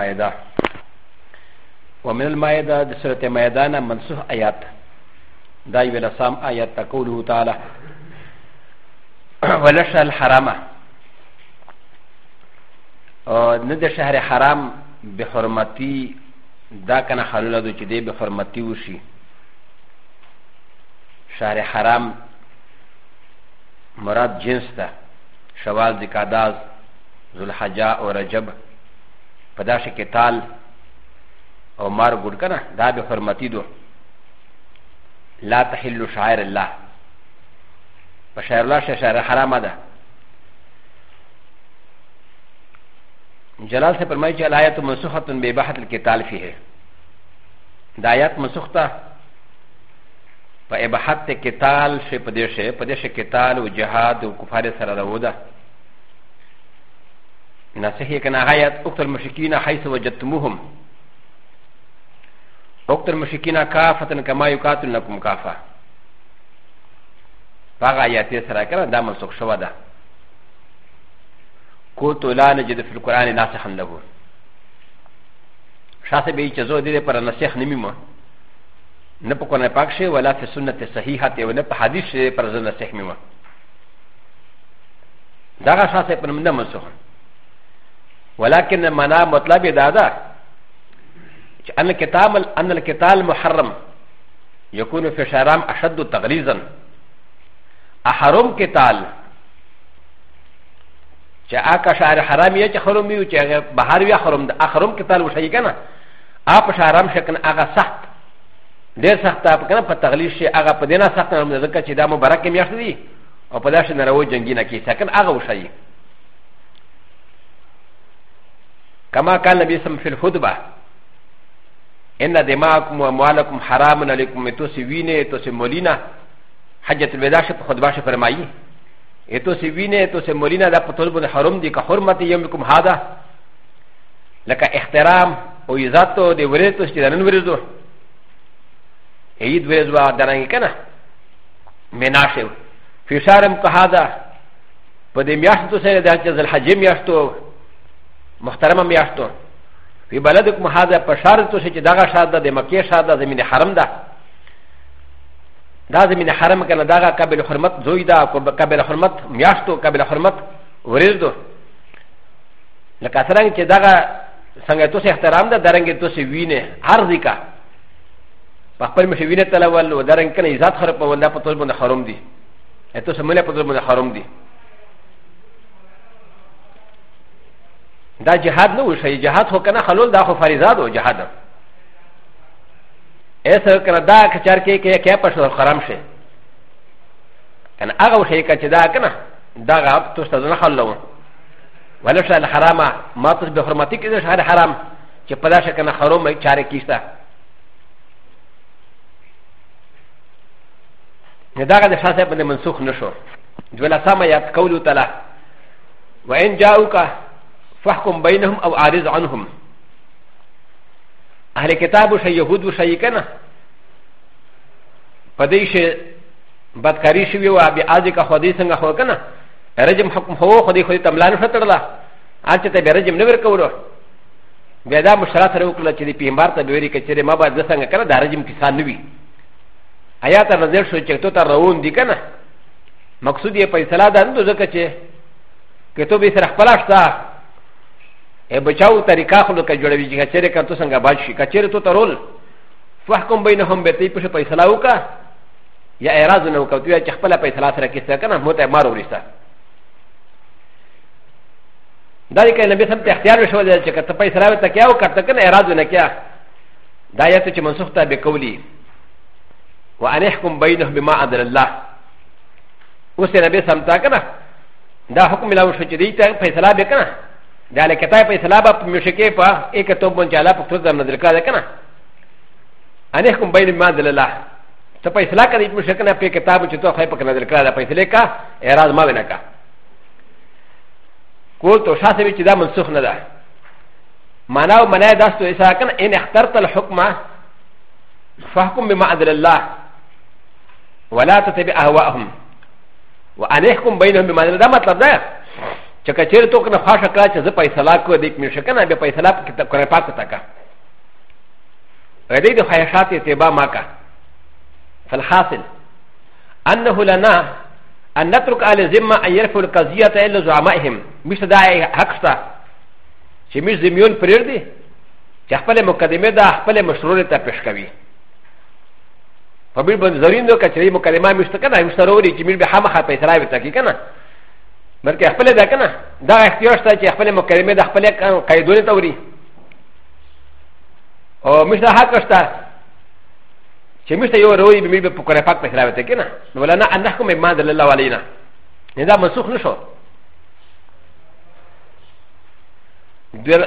المائدة ومن المائدة د سورة مائدانا منسوخ آيات دا يولا سام آيات تقوله تعالى ولش الحرامة ند شهر حرام بحرمتي دا كان خلولا دو چده بحرمتي وشي شهر حرام مراد جنس ده شوال ذکاداز ذوالحجا اور رجب په داسې کې تال او مار ګور کنه دا به حرمتي دو لا تحل شاعر الله په شاعر الله شه شاعر حرامه ده جلال سے فرمائی چل آیت منسوخت بے بحت کے تالفی ہے دایات منسوختہ پہ بحت کے تال سے پدیش ہے پدیش کے تال و جہاد و کفار سرا رودا نصيحه كان غايات اقتل المشركين حيث وجدتموهم اقتل المشركين كافه كما يقاتلونكم كافه فغايات يسرى كان دام السوق شوادا كنت لا نجد في القران ناصحا له شاسه به چې زه دې پر نصيح نمیمه نه په قرآن پاک شي ولا په سنت صحیحه ته نه په حدیث شي پر زنه صحیح میمه دا غا شاسه پر منده مسوخه ولكن منا مطلب دادا ان القتال ان القتال محرم يكون في الشرام اشد تغليظا احرم قتال چې اکا شعر حرام یې چې حرم یو چې بهر یې حرم د احرم قتال وشي کنه اپ شرام شکن هغه سخت ډېر سخت اپ کنه په تغلیظ شي هغه په دینه سخت نه ځکه چې دا مبارک میاشت دی او په داسې نارو جنگی نه کې سکن هغه وشي كما كان النبي صلى الله عليه وسلم في الخطبه ان دماءكم واموالكم حرام عليكم توسوينه توسمولينا حجه الوداع شت خطبه فرمائي توسوينه توسمولينا دا طلب حرم دي كحرمه يومكم هذا لك احترام او عزت دي وريتو استدانن وريزو عيد وريزو دانان كنا مناشو في شهر هذا پدې میاشتو سره د حج الحج میاشتو محترمه میاشتو فی بلدکم هذا په شرط تو چې دغه شاد د مکه شاد د زمینه حرم ده دا زمینه حرم کنه دغه قبل حرمت زوی ده قبل حرمت میاشتو قبل حرمت ورز دو لکه څنګه چې دغه څنګه تو سه احترام ده درنګ تو سه وینه هر ځکه په خپل مشه وینه تلول درنګ کنه عزت خراب په ولدا په تو باندې حرام دي اته سمونه په تو باندې حرام دي دا جهاد نه وشي جهاد هو کنه خلول دا خو فریضات او جهاد ایسا کنه دا کچار کې کې کې پښو حرام شي کنه هغه شي کچ دا کنه دا غاب تو ستاسو نه خللو ولا شي الحرام ما تس به حرمتي کې شهر حرام چې پدا شي کنه حرام چار کېستا نه دا غد شاسه په منسوخ نشو دولا سم یاد کولو تعالی وان جاءوک فاحكم بينهم أو عارض عنهم أهل كتاب وشي يهود وشي كنا فديش بدكاري شوي وابي آزي كخودي سنگا خو كنا رجم حكم هو خودي خودي تملان فتر لا آنچه تبه رجم نور كورو بيدا مشرات رو كلا چه دي پیمبار تبويري كچه ما باید دسنگا كنا دا رجم کسان نوي آيات نظر شو چه تو تا روون دي كنا مقصود یہ پیسلا دا ندو زکا چه که تو بیسر اخپلاش تا بچاو طریقہ خلو کا جوڑوی جی کچرے کا تو سنگا باد شی کچرے تو ترول فحکم بینہم بیتی پش فیصلہ ہو کا یا اعراض نہ ہو کا تو یا چخپلا فیصلہ سره کیسا کنا موت مار ورستا دای کہ نبی سم ته اختیار وشو دل چې کته فیصلہ وته کیاو کته کنا اعراض نه کیا دایته چې منسوخ ته به قولی وان احکم بینهم بما عدل الله اوس نبی سم تا کنا دا حکم لاو شو چې دی ته فیصلہ وکنا ダレケタイプ、イスラバ、ミュシケパ、エケトボンジャラプトザムズルカデカナ。アネコンバイルマデルラ。そパイスラカディムシケナペケタブチトハイパカナデルカダパイスレカ、エラマベナカ。コートシャセビチダムソフナダ。マナウマナダストイサーカン、エネハタルタルホクマ、ファコンビマデルラ。ولا تتبع اهواءهم وانيكم بينهم بما لا مطلب ده チカチェルトクのファシャカチェズパイサラコディクミシャカナビパイサラコレパクタカ。レディドハヤシャティテバマカ。ファルハセル。アンナフラナ、アンナトクアレゼマアイルフォルカズヤテルズアマイヘム、ミスダイハクタ。シミズミュンプリルディ。チャファレモカディメダ、ファレモスロレタペシカビ。ファミルブンザリンドカチェリモカディマミスタカナ、ミスタローリ、キミルビハマハペサラビタキカナ。بلکې خپل ده کنه دا اختیار شته چې خپل مکرمه د خپل قیدونه توري او مشته حق شته چې مشته یو روي به مې په کور پاک پکې راوته کنه نو ولا نه انحکم ما دل الله علینا دا منسوخ نشو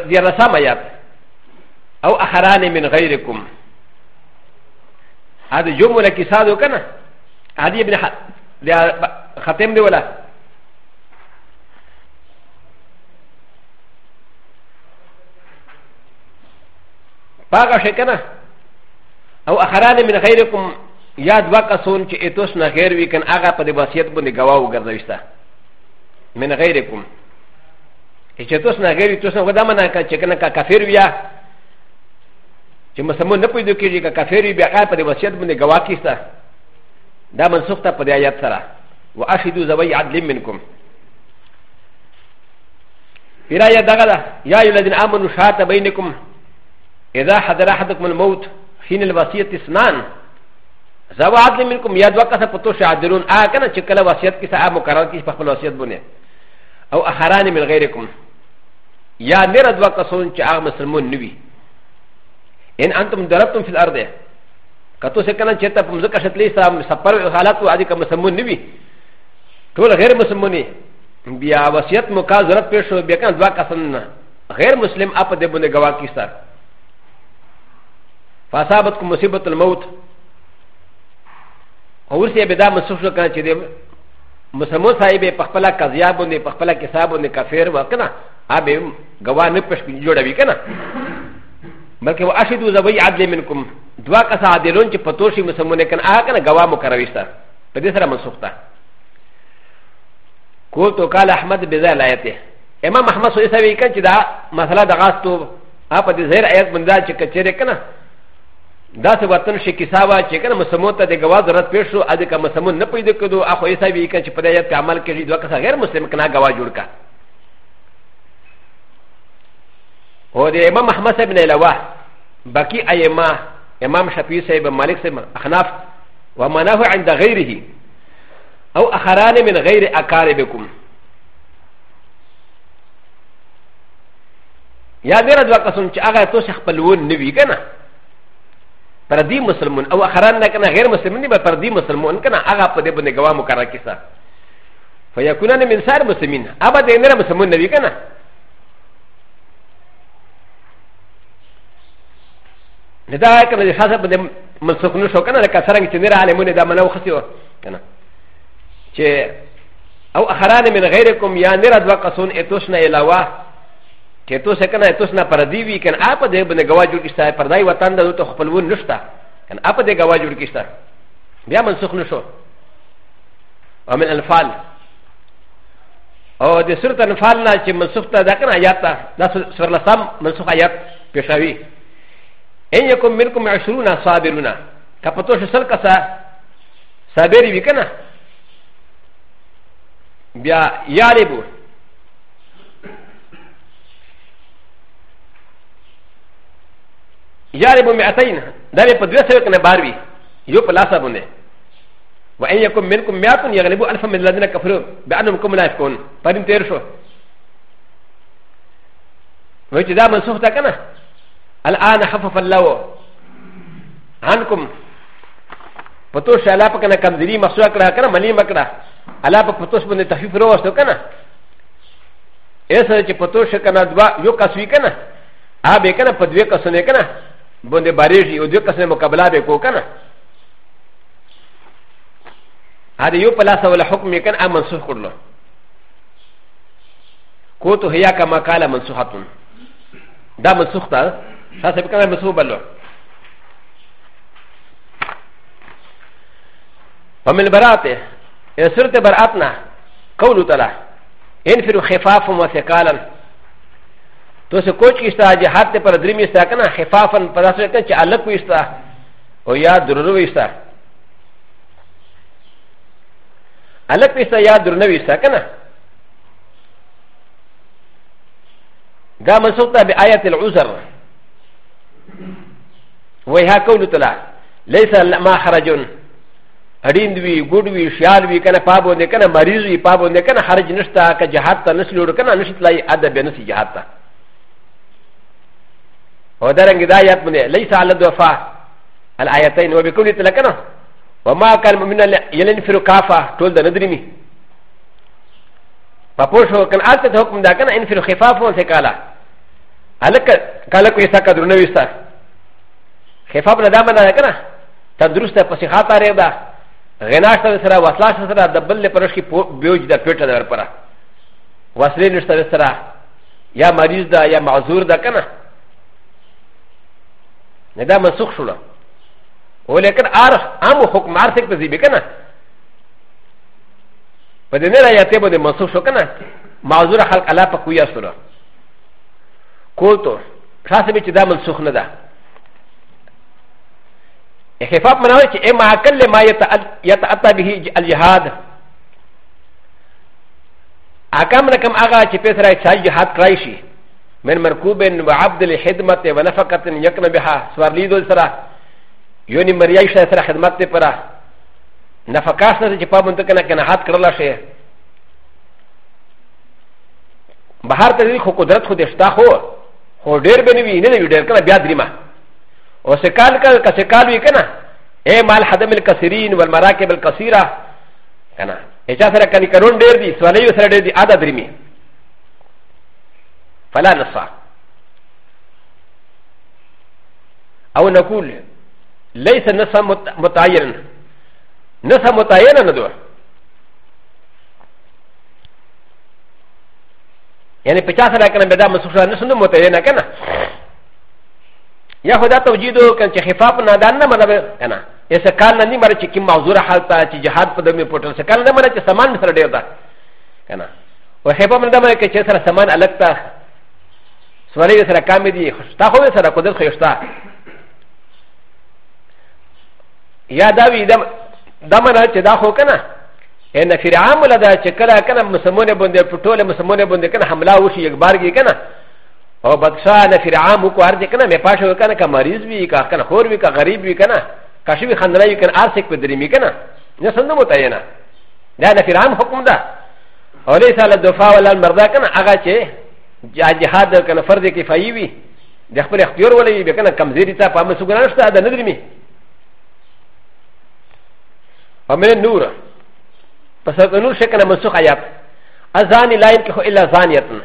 دیر رسام آیات او اخران من غیرکم هذا جمله کې ساده کنه عادي ابن خاتم دی ولا فاغا شكنا او اخران من غيركم یاد وقصون چه اتوسنا غير وي كان اغا پا دي واسيط بند گواو گردوشتا من غيركم چه اتوسنا غير وي توسنا ودامنا كان چه كنا كافر ويا چه مسلمون نپوي دو كيجي كافر وي بي اغا پا دي واسيط بند گوا كيستا دا منسوخ تا پا دي آيات سرا واشهدو زوي عدل منكم في راية دغلا يا ايها الذين امنوا شهادة بينكم إذا حضر أحدكم الموت حين الوصية اثنان زوا عدل منكم يد وقت فتوش عدلون آه كنا شكل وصية كيسا آه مقرر كيس بخبل وصية بني أو أخران من غيركم يا نرد وقت سون شاء مسلمون نبي إن أنتم ضربتم في الأرض كتو سكنا شتا بمزكا شتلي سفر حالات وعدي كمسلمون نبي ټول غیر مسلمانې بیا وصیت مکا ضرورت پیښ شو بیا کنه دوا کسان غیر مسلم اپ دې باندې گواکې سره فاصابتكم مصيبه الموت اور سے بدا مسوس کنا چے مسلم صاحب پخپلا قضیاب نے پخپلا کتاب نے کافر و کنا اب گواہ نے پش جوڑوی کنا بلکہ وہ اشد زوی عدل منکم دعا کا سا عادلون چ پتوشی مسلم نے کنا آ کنا گواہ مکرویستا پدیسرا منسوختا کو تو قال احمد بذا لایته امام احمد سو ایسا وی کنا چ دا مسئلہ دغاستو اپ دې زیر ایت بندا چ کچره کنا دا څه وطن شي کساوا چې کنه مسلمان ته د غواز رات پیښ شو اده که مسلمان نه پیدا کړو اخو ایسا وی کنه چې په دې یت عمل کوي دوه کسا غیر مسلمان کنا غوا جوړ کا او د امام احمد ابن الوا باقی ائمه امام شفیع صاحب مالک صاحب احناف ومنافع عند غیره او اخران من غیر اقاربکم یا ډیر دوه کسان چې هغه تاسو خپلون نوي کنه فردي مسلمون او اخران لكن غير مسلمين بل فردي مسلمون كان اغا قد ابن قوام كاركسا فيكونان من سار مسلمين ابا دينر مسلمون نبي كان لذا كان الحسب بن منسوخ نشو كان لك سرنج تنير عالمون اذا منو خسيو كان او اخران من غيركم يا نرد وقصون اتوشنا الى واه که تو سکنه تو سنا پردی وی کن آپ ده بنه گوا جوړ کیستا پردای وطن ده تو خپلون نشتا کن آپ ده گوا جوړ کیستا بیا منسوخ نشو او من انفال او د سورت انفال نه چې منسوخ ته دا کنه آیات ته دا سورلسام منسوخ آیات پیشاوی ان یکم منکم عشرون صابرون که پتو شسل کسا صابری وی کنه بیا یالبو やればめあたいんだればでせかなばびよぷらさぶねわえやこめんこめあこんやればあんさめらなかふるべあのこむらこんパリンテルショウェチダーマンソフタカナアランハファファラオアンコムパトシャラパカナカムディリマスワカラカナマリマカラアラパパトシブネタフィフロワストカナエサチパトシャカナドワヨカスウィカナアベカナパデュエカソネカナボンデバレジオデュカセモカブラベコカナアディオパラサウラホクメカンアマンソフクロコトヘヤカマカラマンソハトンダマンソフタサセブカナマソバロパメルバラテエスルテバラアトナコウルタラエンフィルヘファフォマセカランとせこちしたじはってパラディミスタカナ、ヘファファンパラセケチアラクイスタ、おやドルウィスタ。アラクイスタやドルウィスタカナ。ガマソタビアヤテルウザー。ウェハコルトラ、レイサマハラジョン。アリンドゥイ、グッドゥイ、シャービー、カナパブ、ネカナマリズイ、パブ、ネカナハラジナスタ、カジャハタ、ナスルカナ、ナスライ、アダベナシジャハタ。ودرنگ دايات من ليس على الدوفاء الآيتين وبكل تلكنا وما كان من يلنفر كافة تولد ندرمي فقوشو كان آلت حكم دا كان انفر خفاف وانسكالا هلك كالكو يسا قدر نويسا خفاف ندام دا كان تدرست پسخات آره دا غناشتا سرا وصلاش سرا دبل لپرش کی بیوج دا پیٹا دا ورپرا وصلی نشتا سرا یا مریض دا یا معذور دا کنه ن د ا منسوخ شولا ولكن عرف عام حكم عرفك بزيبه كنا فدنا لا يتبع د منسوخ شو كنا معذور خلق الله فكويا سولا كوتو خاصه بيت دا منسوخ ندا اخفاف مناوي اما اقل ما يتاتى به الجهاد اكام لكم اغا تشبث رايت سال جهاد كرايشي من مركوب وعبد الحدمة ونفقة يكن بها سوارلي دول سرا يوني مرياي شا سرا خدمت دي پرا نفقاس نسي چه پابن تکنا کناحات کرلا شه بحار تدري خو قدرت خو دشتا خو خو دير بنوي نه نوي دير کنا بیا دریما او سکال کل کسکال وی کنا اے مال حدم الكثيرين والمراكب الكثيرة کنا اچا سرا کنی کنون دير دي سوالي سرا دير دي آدھا دریمی فلا نصح او نقول ليس نصح متعين نصح متعين ندور يعني پچاس را کنه بدا منسوخ شده نسنو متعين کنه یا خدا توجیدو کنه چه خفاف نادان نمانه کنه ایسا کال ندی مره چه کم موضوع حالتا چه جهاد پا دمی پوٹن سکال نمانه چه سامان مثلا دیر دا کنه و خفاف ندامه که چه سر سامان الگ تا سوالي سره کامې دي ستا خو سره قدرت خو شته یا دا وی دا منه چې دا خو کنه ان فرعون ولا دا چې کله کنه مسلمانونه باندې پټوله مسلمانونه باندې کنه حمله وشي یک بار کې کنه او بدشاه نه فرعون کو ارځ کنه مې پاشو کنه که مریض وی که کنه خور وی که غریب وی کنه کښې وی خندلای وی کنه ارسک په درې می کنه نه سندم وته نه دا نه فرعون حکم ده اولیس علی الدفاع ولا المرضى کنه هغه چې جهاد کنه فرض کفایي وي د خپل اختیار ولې به کنه کمزوري ته پام وسګران شته د نظر می پمن نور پس د نور شکنه منسوخ آیات اذان لاین که الا زانیتن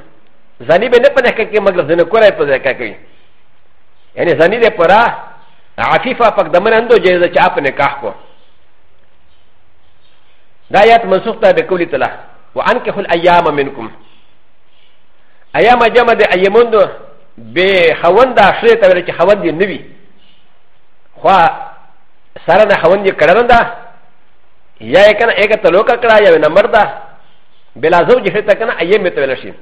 زانی به نه پنه کې مگر زنه کولای په ځای کوي یعنی زانی دې پرا عفیفه پک دمن اندو جیز چا په نکاح کو دا آیات منسوخ ده به کولی تعالی وانکحوا الايام منکم ایا ما جمع د ایموندو به خوند اشری ته ویل چې خوند نه وي خو سره نه خوند کړه دا یا کنه یک تلوکا کړه یا نمبر دا بلا زوج هیته کنه ایم ته ویل شي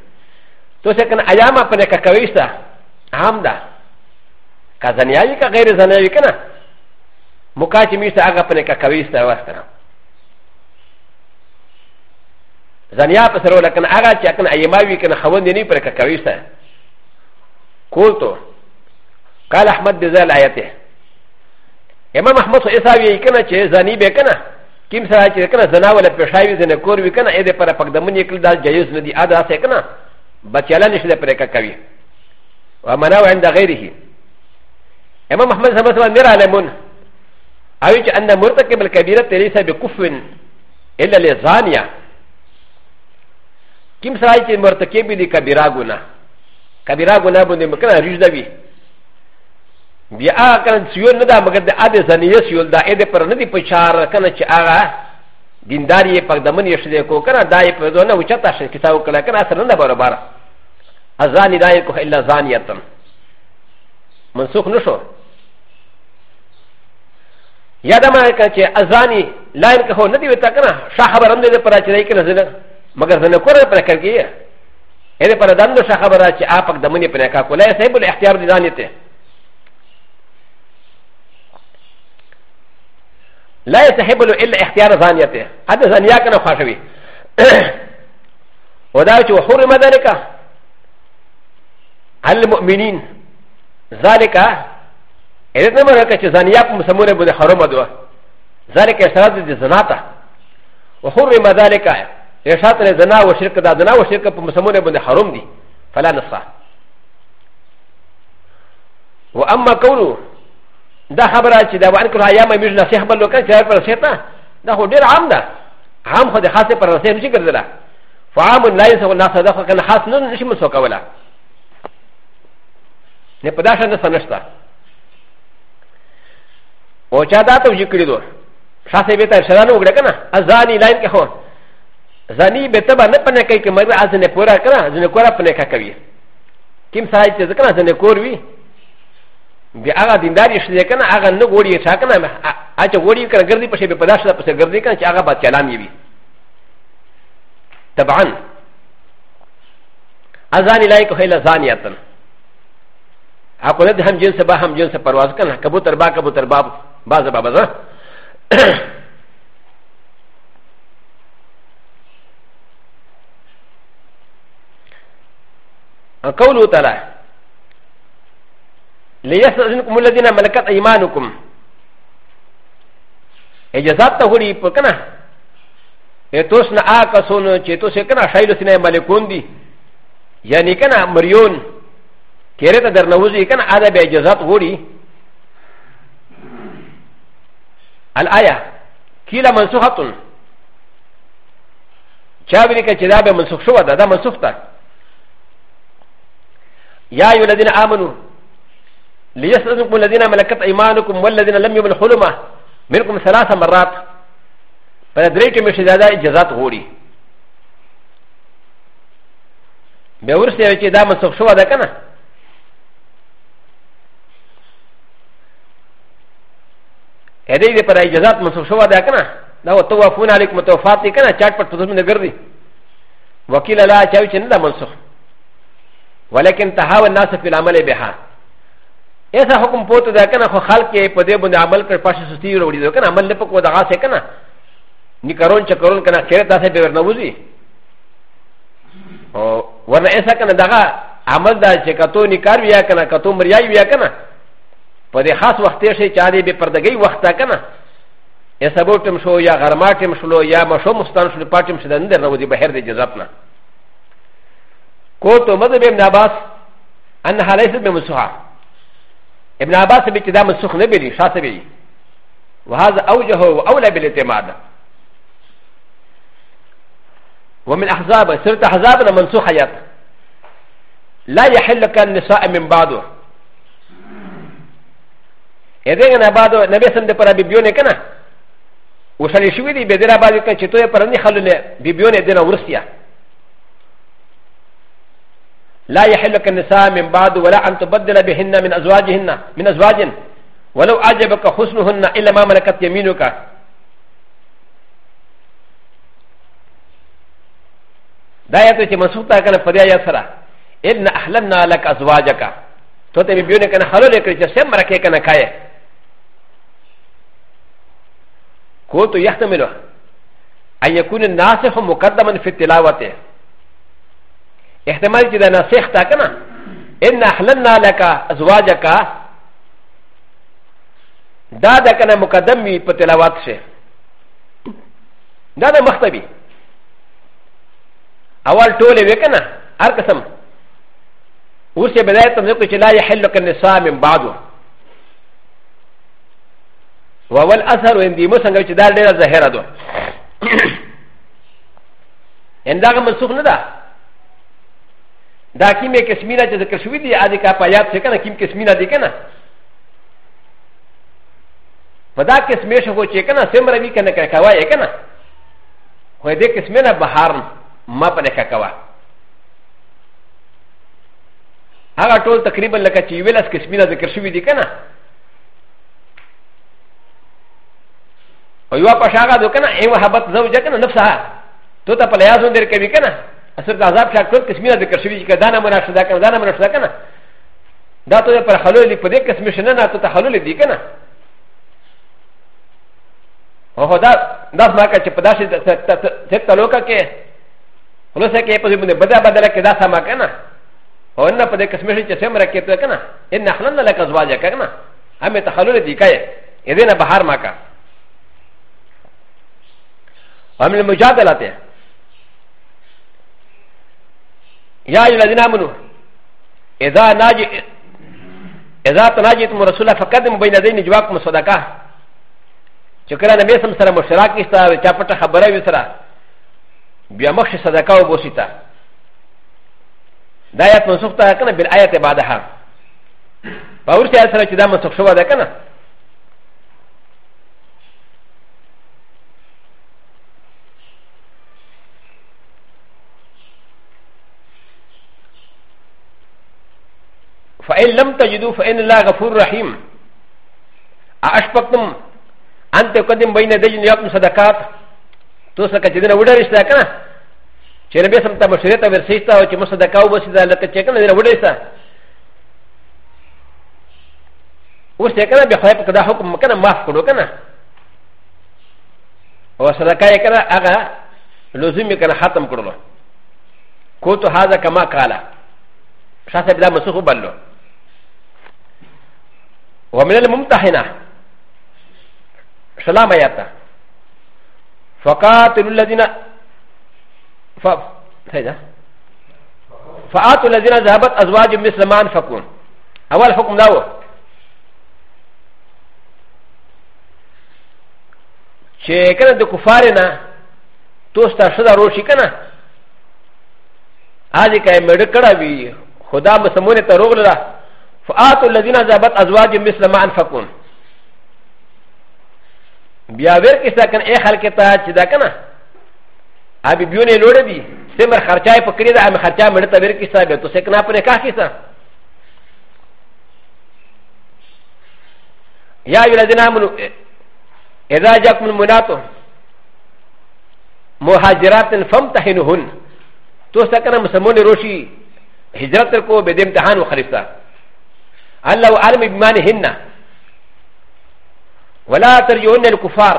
تو څه کنه ایا ما په کې کوي څه عام ده کزنیای کا غیر زنیای کنه مکاچ میسته هغه په کې کوي څه واسطه زنیا په سره لکن هغه چې کنه ایماوی کنه خوند نه پر کوي سه قلت قال احمد بذل ايته امام احمد سو اساوی کنه چې زنی به کنه کیم سره چې کنه زنا ولا پښایوی زنه کور وی کنه اې دې پر پقدمن یکل دال جایز نه دی ادا سه کنه بچاله نشي پر کوي ومناو عند غیره امام احمد سمس و نرى لمن اوي چې ان مرتكب الكبيره ليس بكفن الا لزانيه キムサイチンバーテケビディカビラゴナカビラゴナボディマカナリューダビビアーカンツヨナダマガデアデザニエスヨダエデパラネディパシャーカナチアラディンダリエパダマニエシデコカナダイパドナウチャタシェキサウカラカナサランダバラバラアザニダイコヘラザニアタンマンソクノショヤダマカチアザニラインカホナディウタカナシャハバランディパラチレイカナゼナ مگر زنه کور پر کړ کیه اې پر داندو ښه خبره چې اپک دمنې پر کا کولای صاحب له اختیار دي ځانې ته لا يستحب له الا اختيار ثانيته هذا ثانيا كان خاشوي وداعي وحرم ذلك على المؤمنين ذلك اذا ما رأيك ثانيا مسمونه بده حرم دوا ذلك اشتراط الزناته وحرم ذلك ا ش ا ت ر د ن ا و ش ر ك د ا د ن ا و ش ر ك ب م س م و ن ب ن ح ر م دي فلا نصا و أ م ا كونه دا خبر ا ت ي دا و ا ن ك ر ه ي ا م ا ي ج ن ا س ي ح ب ل و ك ا ن ش ا ر ب ر س ي ت ا دا هو دير عام دا عام خد خاص ب ر س ي م ش ي ك ر د ل ا فعام لا ينسى الناس دا خ كان خاص نون نشي مسوك ولا نبداش انا سنشتا و جادا توجي كريدو شاسي بيتا شرانو غرقنا ازاني لاين كهون زنی به تبا نه پنه کوي چې مرګ ازنه پورا کړه ازنه کورا پنه کوي کیم سای چې ځکه ازنه کور وی بیا هغه دینداری شې کنه هغه نه غوړی چا کنه اچ غوړی کړه ګرځي پښې به پداش لا پښې ګرځي کنه چې هغه با چلام یی وی طبعا ازان الای کو هیلا زانیتن اپ ولې هم جنس به هم جنس پرواز کنه کبوتر با کبوتر باب باز بابا زه قوله تعالى ليستأذنكم الذين ملكت أيمانكم إجازات تهوري بكنا توسنا آكسون توسي كنا شايل سنة ملكون دي يعني كنا مريون كيرتا در نوزي كنا هذا بإجازات هوري الآية كيلا منسوخة شابريكا شدابة منسوخ شوة دا منسوخ تا يا ايها الذين امنوا ليسلمكم الذين ملكت ايمانكم والذين لم يبلغوا الحلم منكم ثلاث مرات فندريك من شدادا اجازات غوري بورسي وجه دا منسوخ شوى دا كنا هذه دي پر اجازات منسوخ شوى دا كنا دا هو توافون عليكم توفاتي كنا چاٹ پر تدوز من گردي وكيل لا چاوي چنه دا منسوخ ولكن تهاو الناس في العمل بها ایسا حکم پوت دا کنه خو خلق په دې باندې عمل کړ پښه سستی وروړي دا کنه عمل نه پکو دا غاسه کنه نکرون چکرون کنه خیر تاسو به ورنه وځي او ورنه ایسا کنه دا عمل دا چې کتو نکار بیا کنه کتو مریای بیا کنه په دې خاص وخت شي چې عادي به پردګي وخت تا کنه ایسا بوتم شو یا غرماټم شلو یا مشو مستان شلو پاتم شدن در نه وځي بهر دې جذاب نه قلت ماذا بابن عباس انها ليست بمسوحه ابن عباس بكذا مسوخ نبلي شاطبي وهذا اوجه واولى بالاعتماد ومن احزاب سرت احزابنا منسوخ حياه لا يحل كان نساء من بعده اذن انا بعده نبي سند پر بيبيونه كنا وشلي شوي دي بدر بعد كان چتو پر ني خلل بيبيونه دينا ورسيه لا يحلك النساء من بعد ولا أن تبدل بهن من أزواجهن من أزواج ولو أعجبك حسنهن إلا ما ملكت يمينك دا یا ته چې مسعود تا کنه پدیا یا سره ابن احلمنا لك ازواجك تو ته بیو نه کنه حلول کړی چې سم مرکه کنه کای کو تو یحتملو ان يكون الناس مقدما في التلاوه احتمال چې دا نسخ تا کنه ان احللنا لك ازواجك دا دا کنه مقدم وي په تلاوت شه دا د مختبي اول ټوله وی کنه هر قسم اوس یې بدايه تم کو چې لا يحل النساء من بعد واول اثر اندي مو څنګه چې دا ډیره ظاهره ده ان دا منسوخ نه ده だきめけすみなじゃかしゅうりあでかぱやせかなきんけすみなでかな。パダケスメシャフォチェケナ、セムラビケナカカワエケナ。ウェデケスメナバハン、マパネカカワ。アラトルタクリブルカチウィラスケスミナデカシュウィディケナ。ウィワパシャガドケナ、エワハバトザウジェケナ、ナフサー。トタパレアゾンデルケビケナ。ا س ر د عذاب شا کل قسمی ذ ک ر شوی چې دانا منا شدا کنه دانا منا شدا کنه دا ته پر حلول دی په دې قسم شنه نه ته حلول دی کنه او دا دا ما کا چې په داسې ته تعلق کې خلاص کې په دې باندې بدل بدل کې دا سما کنه او نه په دې قسم شي چې سمره کې ته کنه ان خلن لك ازواج کنه هم ته حلول دی کای اذن بهار ما کا هم المجادله ته يا ايها الذين امنوا اذا ناجي اذا تناجيتم رسولا فقدم بين يدي نجواكم صدقه چکر نه میسم سره مشراک استا چا پټه خبره وی سره بیا مخ صدقه او بوسیتا دا آیت منسوخ تا کنه بل آیت بعدها باور چې سره چې دا منسوخ شو دا کنه فإن لم تجدوا فإن الله غفور رحيم أشبكتم أن تقدم بين دجن ياكم صدقات توسك جدنا ودرشتا كنا چنبي سمتا مشريتا ورسيتا وچم صدقاو بسيدا لكا چكنا دجنا ودرشتا اوس كنا بخواي پكدا حكم كنا معاف کرو كنا و صدقاء كنا اغا لزومي كنا ختم کرو كنت هذا كما قال شاسا بلا مسوخ بلو ومن الممتحنه سلام اياتا فقاتلوا الذين ف... فاتوا الذين ذهبت ازواج مثل ما انفقون اول حكم داو چې کنه د کفارنا توستا شدا روشي کنه هغه کای مړ کړه وی خدا مسمونه ته روغله فاتوا الذين ذهبت ازواجهم مثل ما انفقون بیا ور کیسه کن ای خلک ته چې دا کنه ابي بيونه لوړ دي سمر خرچای په کړی دا ام خرچا مړ ته ور کیسه به تو سکنا پر کا کیسه یا ایو الذين امنوا اذا جاءكم المؤمنات مهاجرات فامتحنوهن تو سکنه مسمون روشي هجرت کو به د امتحان وخریفتا الله اعلم بمانهن ولا ترجعن الكفار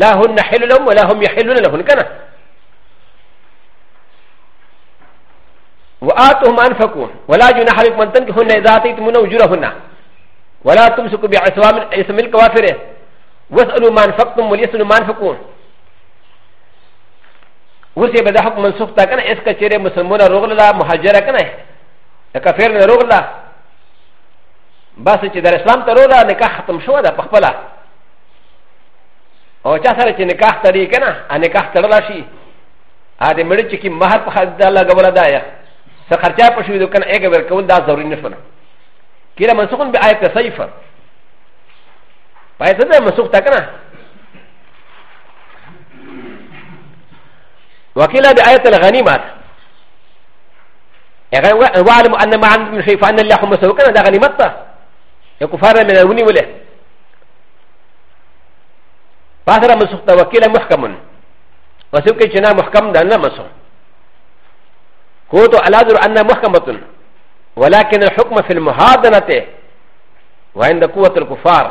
لا هن حل لهم ولا هم يحلون لهن كان واتهم انفقوا ولا جناح عليكم ان تنكحن اذا اتيتمون اجورهن ولا تمسكوا بعصام اسم الكوافر واسالوا ما انفقتم وليسالوا ما انفقوا وسي بدا حكم منسوخ تا كان اسكا شيري مسلمون روغلا مهاجره كان كفير روغلا بس چې در اسلام ته رولا نکاح ختم شو ده پخپله او چا سره چې نکاح تړي که نه ا نکاح تړلا شي ا د مړي چې کې مهر په خدا لګوله ده یا څه خرچا په شوي ده که نه ایګه ورکول دا ضروري نه شونه کله منسوخن به آیت تصیفه پایته ده منسوخ تا که نه وكيلا بآية الغنيمات وعلم أن ما عندهم شيء فأن الله مسوكنا ده غنيمته ا ك ف ا ر من الوني وله فاثر مسخ توكيل محكم وسوك جنا محكم دانا مسخ كوتو على ذر أن محكمة ولكن الحكم في المهادنة وعند قوة الكفار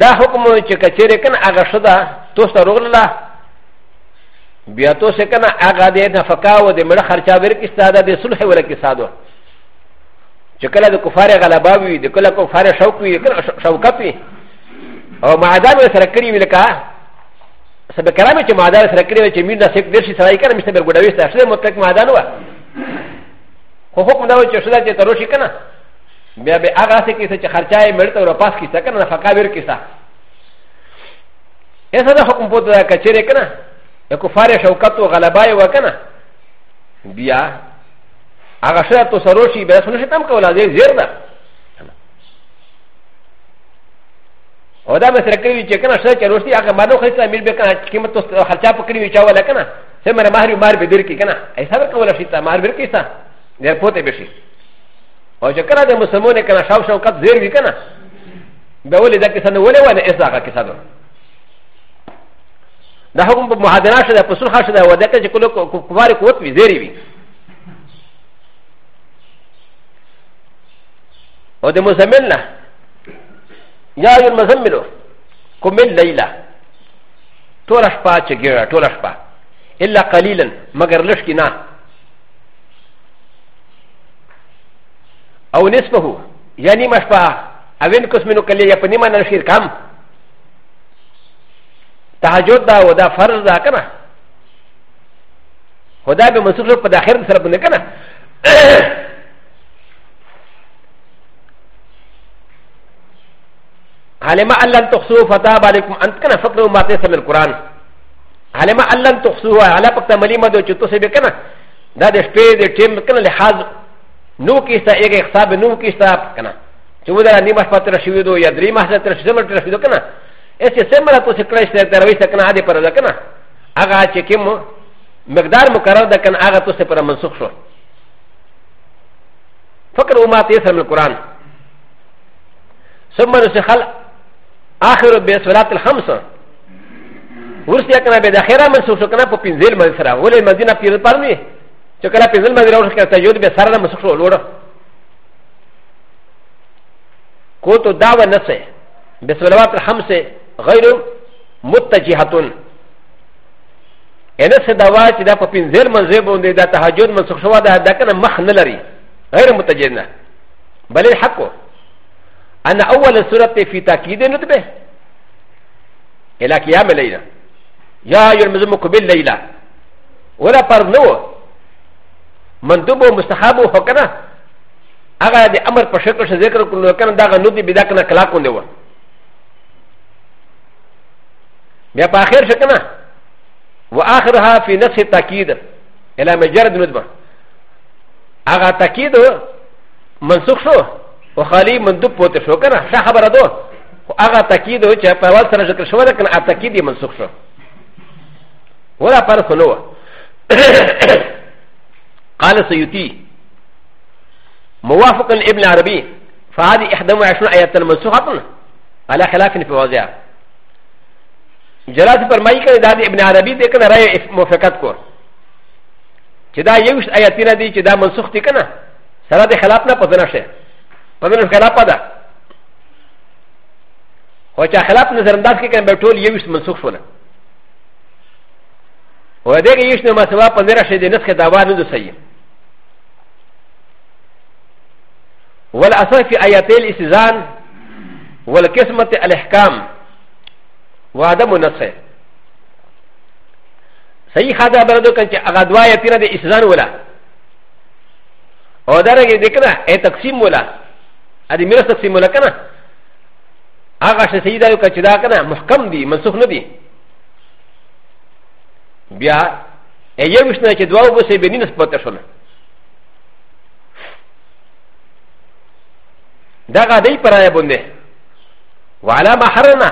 دا حكم چکچره کن آغا شده توستا رغلله بیا توسه کن آغا ده نفقا و ده مره خرچا ورکستا ده ده صلح ورکستا ده چې کله د کفار غلبا وي د کله کفار شوق وي د کله شوکت وي او معدان به سره کړي وي لکه سب کرام چې معدان سره کړي وي چې میر نصیب ډېر شي سړی کړه مستبر ګډوي ستا شته مطلق معدان وه خو حکم دا و چې شله چې تروشي که نه بیا به هغه څه کیسه چې خرچه یې مړ ته ور پاس کیسه که نه نفقه ور کیسه ایسا دا حکم پوت دا کچېرې که نه د کفار شوکت و غلبا یې وه که نه بیا アガシャトサロシベラソシタムコラデゼルダオダメセクリチェケナシャチェロシアカマドヘサミルベカナキムトハチャプクリチャワレカナセマラマリマルベルキケナエサルコラシタマルベキサデポテベシオジャカラデムサモネケナシャウシャウカゼルギケナベウリザキサンウェレワネエサガキサドダホンブマハデラシャダプスハシダワデカジコロコココワリコウトビゼリビ و د مزمل نه یا یو مزملو کومل لیلا ټوله شپه چې ګیره ټوله شپه الا قلیلا مگر لږ کې نه او نصفه یا نیمه شپه اوین قسم نو کلی یا په نیمه نه شیر کم تهجد دا و دا فرض دا کنه خدا به مسرور په داخل سره بنه کنه علم ان تخصو فتاب عليكم انت كان فتلو ما تسمى القران علم ان تخصو على فقط مليمه دو چتو سي بكنا دا د شپې د ټیم کنا لحاظ نو کیستا یک حساب نو کیستا کنا چو دا نیمه شپه تر شوی دو یا درې ماه تر شوی دو تر شوی دو کنا اس سمرا تو سي کلاش تر روي سکنا ادي پر کنا اغه چې کوم مقدار مقرر ده کنا اغه تو سي پر منسوخ شو فکر وما تسمى القران ثم نسخل آخر بسورات الخمسة ورسيا كنا بدا خيرا من سوسو كنا پو پنزل من سرا ولي المدينة پيرد پارنوي چو كلا پنزل من راوش كنا تجود بسارا من سوسو لورا كوتو دعوة نسي بسورات الخمسة غير متجهتون انا سدوا چي دا پو پنزل من زيبون دي دا تهجود من سوسو دا دا كنا مخ نلري غير متجهنا بل الحقو أنا أول سورة في تأكيد ندبه إلى قيام الليلة يا أيها المزمك بالليلة ولا فرنو مندوب ومستحب وحكنا هذا دي أمر بشكل ذكر كنا كان داغا ندي بداكنا كلاكون دوا بيا بآخر شكنا وآخرها في نفس التأكيد إلى مجرد ندبه هذا تأكيد منسوخ شو و خالی مندوب پوته شو کنه ښه خبره ده خو هغه تاکید و چې په اول سره ذکر شو ده کنه هغه تاکید یې منسوخ شو ولا پر خو نو قال سيوتي موافقا ابن عربي فهذه احدى وعشرون آيات منسوخة على خلاف في وضعها جلال فرمائي كان هذا ابن عربي ديكنا رأي موافقات كور چدا يوش آياتنا دي چدا منسوخ دي كنا سرا دي خلافنا پتنا شه パメルカラパダ。و چا خلاف نظر انداز کې کنه ټول یو څه منسوخ شول و دې کې یو څه ما سبا پندرا شه د نسخه داوا نه ده صحیح ول اصل فی آیات الاستزان والقسمت الاحکام وعدم النسخ صحیح خدا بردو کنه چې هغه دوا یې تیر د استزان ولا او درګه دې کنه ا تقسیم ولا ا د میراث تقسیم لکنه هغه شې سیدا یو کچ دا کنه محکم دی منسوخ نه دی بیا ایو وشنه چې دوا وبسه به نسبت پته شونه دا غدی پرای بنده وعلى ما حرنا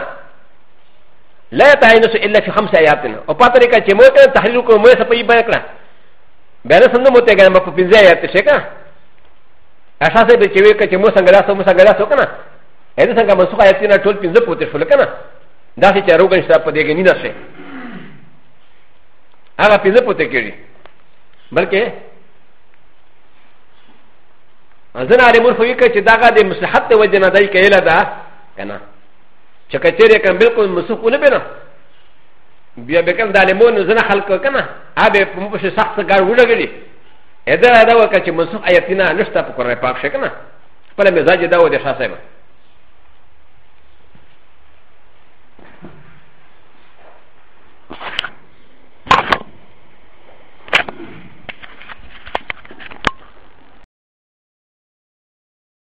لا تعينس الا في خمس ايات او پاتری کا چې مو ته تحلیل کو مو سپې بیان کړه بیان سند مو ته ګرم په 15 ايات شي کا アシャセベチウェイカチモサンガラソモサンガラソカナエディサンガマソハヤティナトルピンズポテシュルカナダシチャロガンシャパディゲニナシェアラピンズポテキリバケアザナリモフィケチダガディムスハテウェジナダイケエラダカナチェケチェリアカンベルコンムスフウルベナビアベカンダレモンズナハルコカナアベプムシサクサガウラギリ ا د ر ا د ا و ك ا ت ي منصوب اياتنا نشتا ب ق ر آ ن پاک شكنا فلا مزاج د ا و د ش ا س ي ب ا